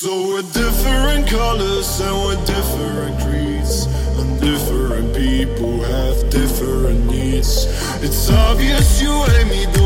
So we're different colors and we're different creeds. And different people have different needs. It's obvious you hate me.